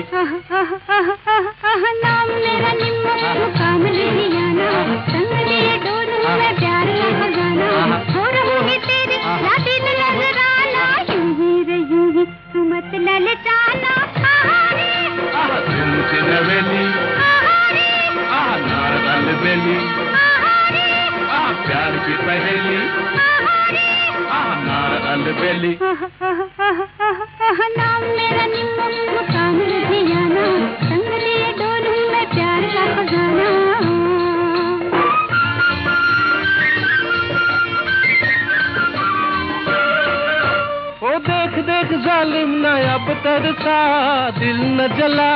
आह नाम मेरा निम्मो मुकाम लुधियाना संग लिए डोलू मैं प्यार का खजाना। हो रहूँगी तेरी ला दिल नजराना यूँ ही रे यूँ ही तू मत ललचाना आहारे आह झुमकी नवेली आहारे। आह नार अलबेली आहारे आह प्यार की पहेली आहारे आह नार अलबेली आह आह आह आह देख जालिम न अब तरसा दिल न जला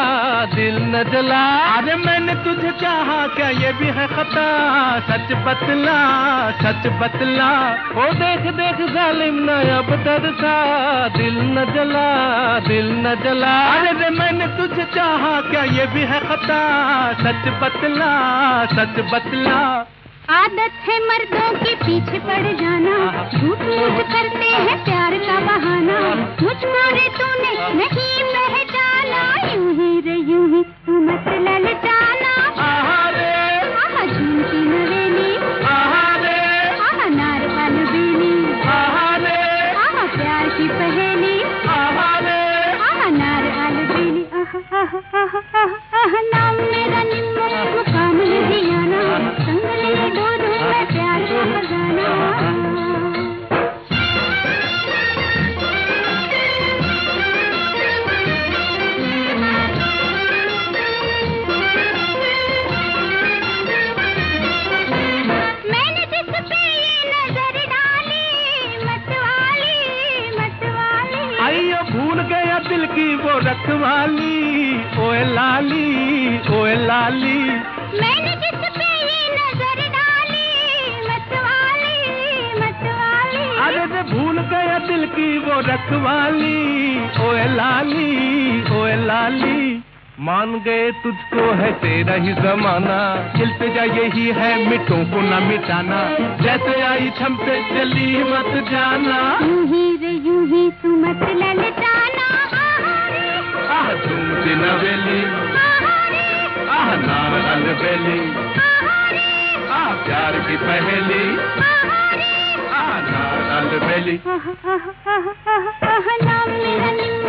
दिल न जला। अरे मैंने तुझे चाहा क्या ये भी है खता? सच बतला सच बतला। ओ देख देख जालिम न अब तरसा दिल न जला दिल न जला। अरे मैंने तुझे चाहा क्या ये भी है खता? सच बतला सच बतला। आदत है मर्दों के पीछे पड़ जाना। झूठ मूठ करते हैं प्यार का बहाना। मुझको मारे तूने नहीं पहचाना। यूँ ही रे, यूँ ही तू मत आह प्यार की पहेली। नाम मेरा निम्मो। रखवाली ओए लाली ओए लाली। मैंने जिस पे ये नज़र डाली मतवाली मतवाली। अरे रे भूल गया दिल की वो रखवाली ओए लाली ओए लाली। मान गए तुझको है तेरा ही जमाना चलते जा यही है मिटों को न मिटाना। जैसे आई छम पे चली मत जाना। पहली। आ प्यार की पहेली। आ नाम मेरा निम्बू